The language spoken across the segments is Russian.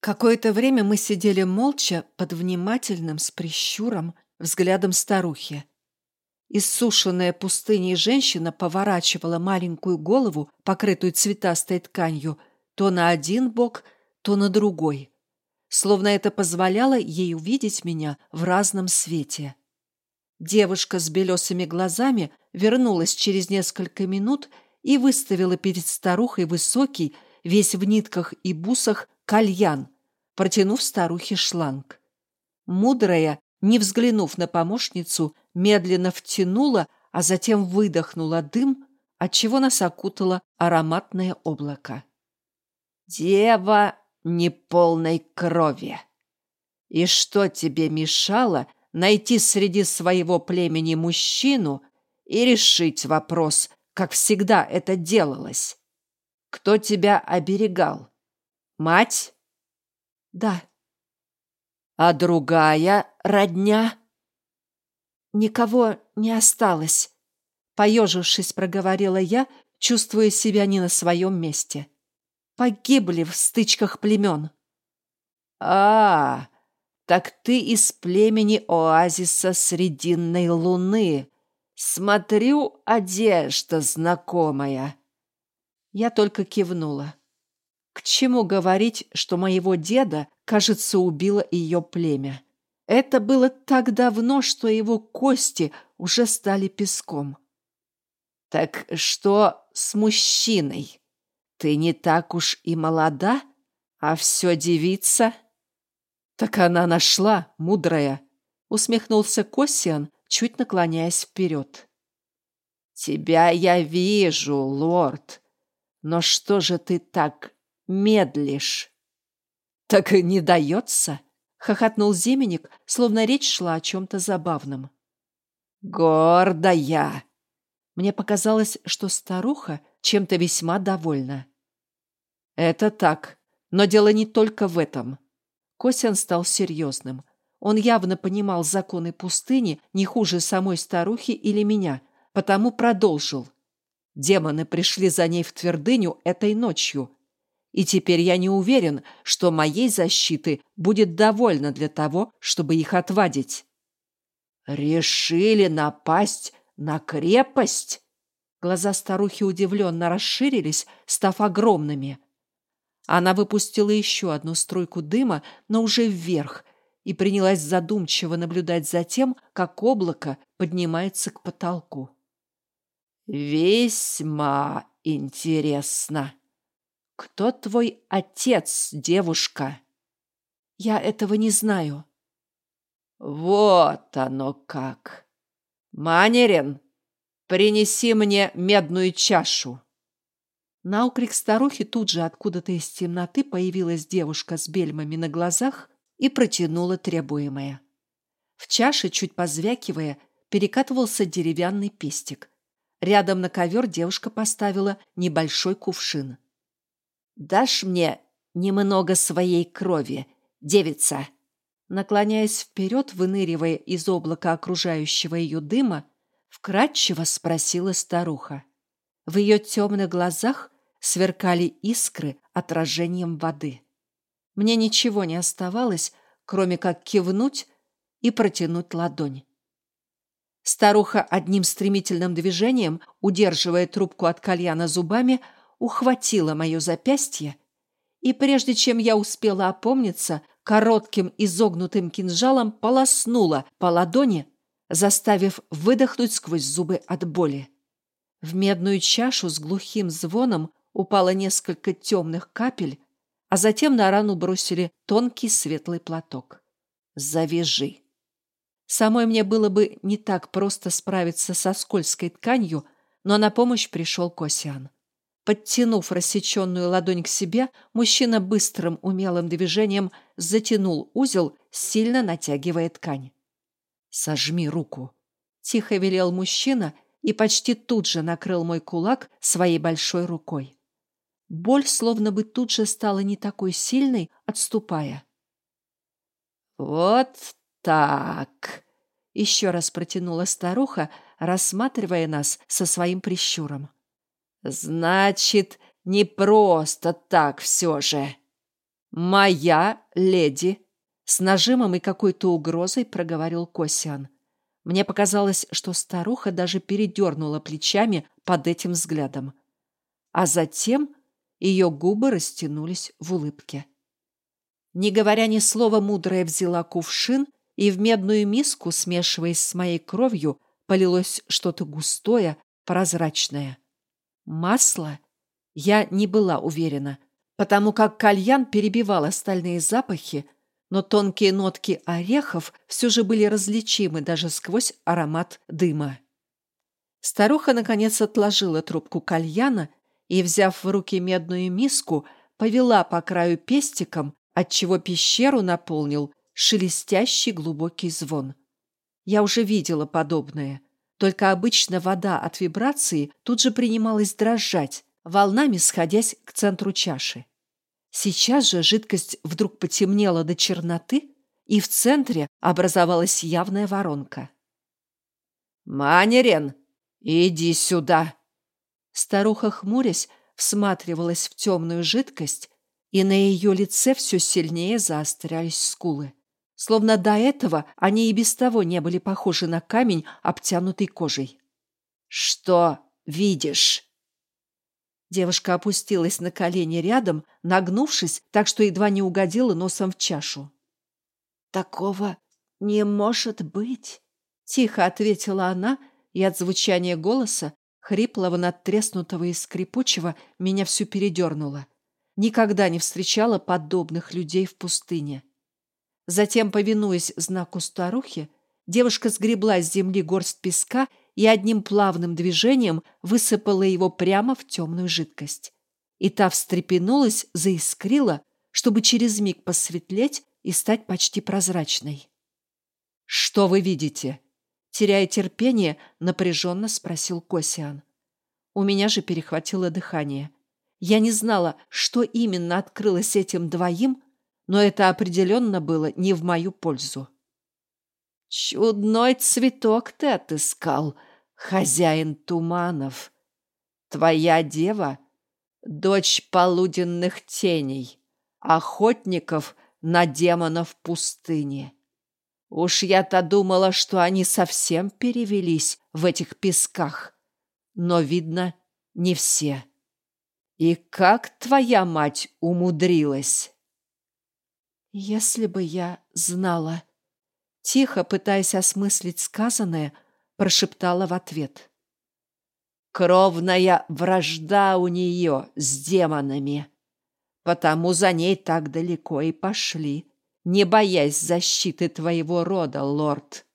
Какое-то время мы сидели молча под внимательным, с прищуром, взглядом старухи. Иссушенная пустыней женщина поворачивала маленькую голову, покрытую цветастой тканью, то на один бок, то на другой. Словно это позволяло ей увидеть меня в разном свете. Девушка с белесыми глазами вернулась через несколько минут и выставила перед старухой высокий, весь в нитках и бусах, кальян, протянув старухе шланг. Мудрая, не взглянув на помощницу, медленно втянула, а затем выдохнула дым, отчего нас окутало ароматное облако. «Дева неполной крови! И что тебе мешало найти среди своего племени мужчину и решить вопрос, как всегда это делалось? Кто тебя оберегал? Мать? Да. А другая родня? Никого не осталось. Поежившись, проговорила я, чувствуя себя не на своем месте. Погибли в стычках племен. А, так ты из племени оазиса Срединной Луны. Смотрю, одежда знакомая. Я только кивнула. К чему говорить, что моего деда, кажется, убило ее племя? Это было так давно, что его кости уже стали песком. Так что с мужчиной? Ты не так уж и молода, а все девица? Так она нашла, мудрая, усмехнулся Косиан, чуть наклоняясь вперед. Тебя я вижу, лорд, но что же ты так медлишь. Так и не дается, хохотнул Зименник, словно речь шла о чем-то забавном. Гордая! Мне показалось, что старуха чем-то весьма довольна. Это так, но дело не только в этом. Косян стал серьезным. Он явно понимал законы пустыни не хуже самой старухи или меня, потому продолжил. Демоны пришли за ней в твердыню этой ночью, и теперь я не уверен, что моей защиты будет довольно для того, чтобы их отвадить. Решили напасть на крепость? Глаза старухи удивленно расширились, став огромными. Она выпустила еще одну струйку дыма, но уже вверх, и принялась задумчиво наблюдать за тем, как облако поднимается к потолку. «Весьма интересно», «Кто твой отец, девушка?» «Я этого не знаю». «Вот оно как! Манерин, принеси мне медную чашу!» На укрик старухи тут же откуда-то из темноты появилась девушка с бельмами на глазах и протянула требуемое. В чаше, чуть позвякивая, перекатывался деревянный пестик. Рядом на ковер девушка поставила небольшой кувшин. «Дашь мне немного своей крови, девица?» Наклоняясь вперед, выныривая из облака окружающего ее дыма, вкратчиво спросила старуха. В ее темных глазах сверкали искры отражением воды. Мне ничего не оставалось, кроме как кивнуть и протянуть ладонь. Старуха одним стремительным движением, удерживая трубку от кальяна зубами, ухватила мое запястье, и прежде чем я успела опомниться, коротким изогнутым кинжалом полоснула по ладони, заставив выдохнуть сквозь зубы от боли. В медную чашу с глухим звоном упало несколько темных капель, а затем на рану бросили тонкий светлый платок. «Завяжи!» Самой мне было бы не так просто справиться со скользкой тканью, но на помощь пришел Косян. Подтянув рассеченную ладонь к себе, мужчина быстрым умелым движением затянул узел, сильно натягивая ткань. «Сожми руку», — тихо велел мужчина и почти тут же накрыл мой кулак своей большой рукой. Боль словно бы тут же стала не такой сильной, отступая. «Вот так!» — еще раз протянула старуха, рассматривая нас со своим прищуром. Значит, не просто так все же. «Моя леди!» С нажимом и какой-то угрозой проговорил Косиан. Мне показалось, что старуха даже передернула плечами под этим взглядом. А затем ее губы растянулись в улыбке. Не говоря ни слова, мудрая взяла кувшин, и в медную миску, смешиваясь с моей кровью, полилось что-то густое, прозрачное. Масло? Я не была уверена, потому как кальян перебивал остальные запахи, но тонкие нотки орехов все же были различимы даже сквозь аромат дыма. Старуха, наконец, отложила трубку кальяна и, взяв в руки медную миску, повела по краю пестиком, отчего пещеру наполнил шелестящий глубокий звон. Я уже видела подобное, только обычно вода от вибрации тут же принималась дрожать, волнами сходясь к центру чаши. Сейчас же жидкость вдруг потемнела до черноты, и в центре образовалась явная воронка. «Манерен, иди сюда!» Старуха, хмурясь, всматривалась в темную жидкость, и на ее лице все сильнее заострялись скулы. Словно до этого они и без того не были похожи на камень, обтянутый кожей. «Что видишь?» Девушка опустилась на колени рядом, нагнувшись, так что едва не угодила носом в чашу. «Такого не может быть!» — тихо ответила она, и от звучания голоса, хриплого, надтреснутого и скрипучего, меня всю передернуло. Никогда не встречала подобных людей в пустыне. Затем, повинуясь знаку старухи, девушка сгребла с земли горсть песка и одним плавным движением высыпала его прямо в темную жидкость. И та встрепенулась, заискрила, чтобы через миг посветлеть и стать почти прозрачной. «Что вы видите?» Теряя терпение, напряженно спросил Косиан. У меня же перехватило дыхание. Я не знала, что именно открылось этим двоим, но это определенно было не в мою пользу. «Чудной цветок ты отыскал», хозяин туманов. Твоя дева — дочь полуденных теней, охотников на демонов пустыни. Уж я-то думала, что они совсем перевелись в этих песках, но, видно, не все. И как твоя мать умудрилась? Если бы я знала... Тихо, пытаясь осмыслить сказанное, — прошептала в ответ. Кровная вражда у нее с демонами. Потому за ней так далеко и пошли, не боясь защиты твоего рода, лорд.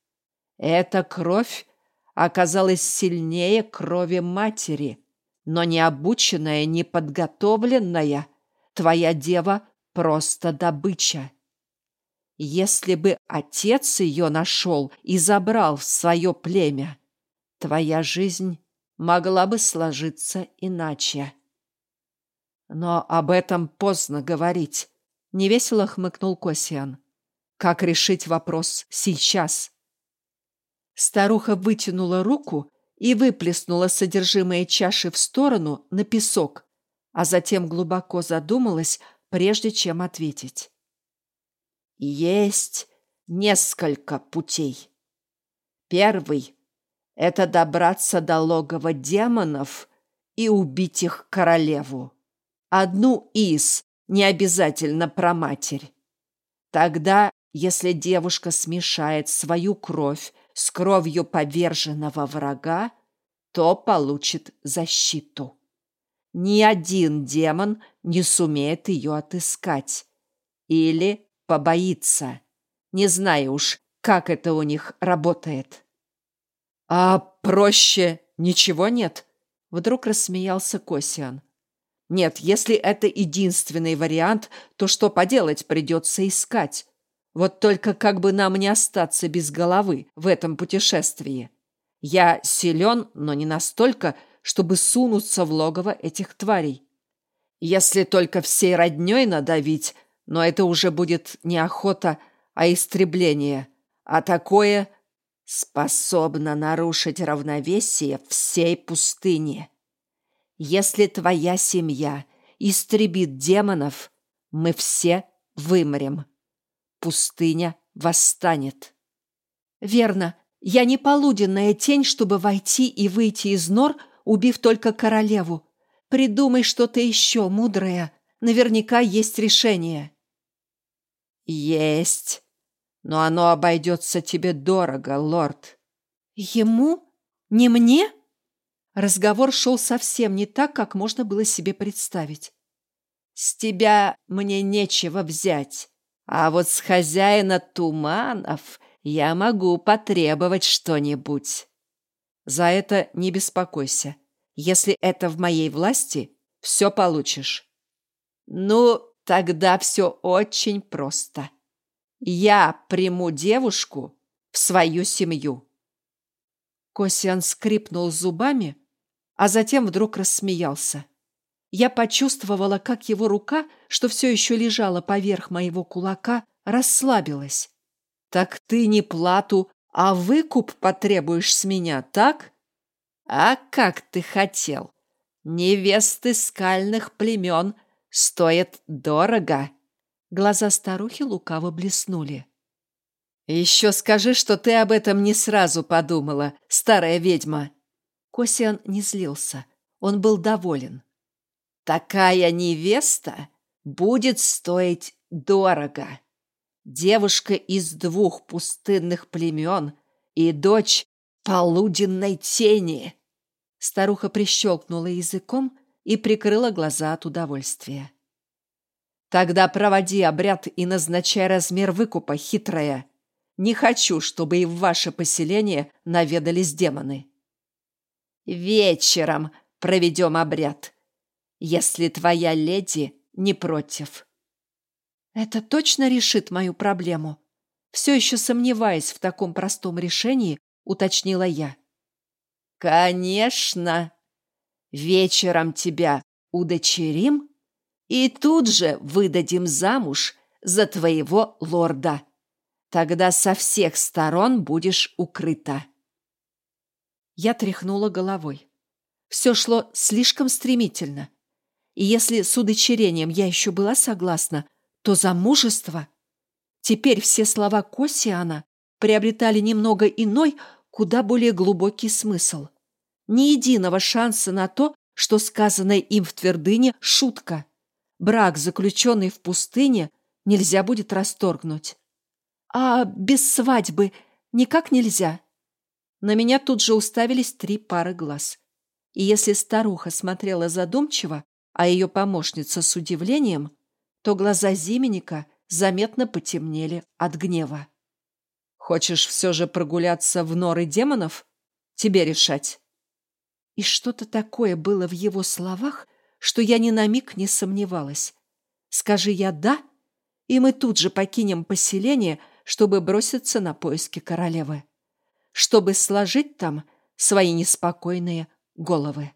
Эта кровь оказалась сильнее крови матери, но не обученная, не подготовленная, твоя дева просто добыча. Если бы отец ее нашел и забрал в свое племя, твоя жизнь могла бы сложиться иначе. Но об этом поздно говорить, — невесело хмыкнул Косиан. Как решить вопрос сейчас? Старуха вытянула руку и выплеснула содержимое чаши в сторону на песок, а затем глубоко задумалась, прежде чем ответить. Есть несколько путей. Первый — это добраться до логова демонов и убить их королеву. Одну из, не обязательно про матерь. Тогда, если девушка смешает свою кровь с кровью поверженного врага, то получит защиту. Ни один демон не сумеет ее отыскать. Или побоится. Не знаю уж, как это у них работает. А проще ничего нет? Вдруг рассмеялся Косиан. Нет, если это единственный вариант, то что поделать придется искать. Вот только как бы нам не остаться без головы в этом путешествии. Я силен, но не настолько, чтобы сунуться в логово этих тварей. Если только всей родней надавить, но это уже будет не охота, а истребление. А такое способно нарушить равновесие всей пустыни. Если твоя семья истребит демонов, мы все вымрем. Пустыня восстанет. Верно. Я не полуденная тень, чтобы войти и выйти из нор, убив только королеву. Придумай что-то еще, мудрое. Наверняка есть решение. Есть. Но оно обойдется тебе дорого, лорд. Ему? Не мне? Разговор шел совсем не так, как можно было себе представить. С тебя мне нечего взять, а вот с хозяина туманов я могу потребовать что-нибудь. За это не беспокойся. Если это в моей власти, все получишь. Ну, тогда все очень просто. Я приму девушку в свою семью. Косиан скрипнул зубами, а затем вдруг рассмеялся. Я почувствовала, как его рука, что все еще лежала поверх моего кулака, расслабилась. «Так ты не плату, а выкуп потребуешь с меня, так?» «А как ты хотел? Невесты скальных племен стоят дорого!» Глаза старухи лукаво блеснули. «Еще скажи, что ты об этом не сразу подумала, старая ведьма!» Косиан не злился. Он был доволен. «Такая невеста будет стоить дорого. Девушка из двух пустынных племен и дочь полуденной тени!» Старуха прищелкнула языком и прикрыла глаза от удовольствия. Тогда проводи обряд и назначай размер выкупа, хитрая. Не хочу, чтобы и в ваше поселение наведались демоны. Вечером проведем обряд, если твоя леди не против. Это точно решит мою проблему? Все еще сомневаясь в таком простом решении, уточнила я. Конечно. Вечером тебя удочерим и тут же выдадим замуж за твоего лорда. Тогда со всех сторон будешь укрыта. Я тряхнула головой. Все шло слишком стремительно. И если с удочерением я еще была согласна, то замужество... Теперь все слова Косиана приобретали немного иной, куда более глубокий смысл. Ни единого шанса на то, что сказанное им в твердыне – шутка. Брак, заключенный в пустыне, нельзя будет расторгнуть. А без свадьбы никак нельзя. На меня тут же уставились три пары глаз. И если старуха смотрела задумчиво, а ее помощница с удивлением, то глаза Зименника заметно потемнели от гнева. «Хочешь все же прогуляться в норы демонов? Тебе решать». И что-то такое было в его словах, что я ни на миг не сомневалась. Скажи я «да», и мы тут же покинем поселение, чтобы броситься на поиски королевы, чтобы сложить там свои неспокойные головы.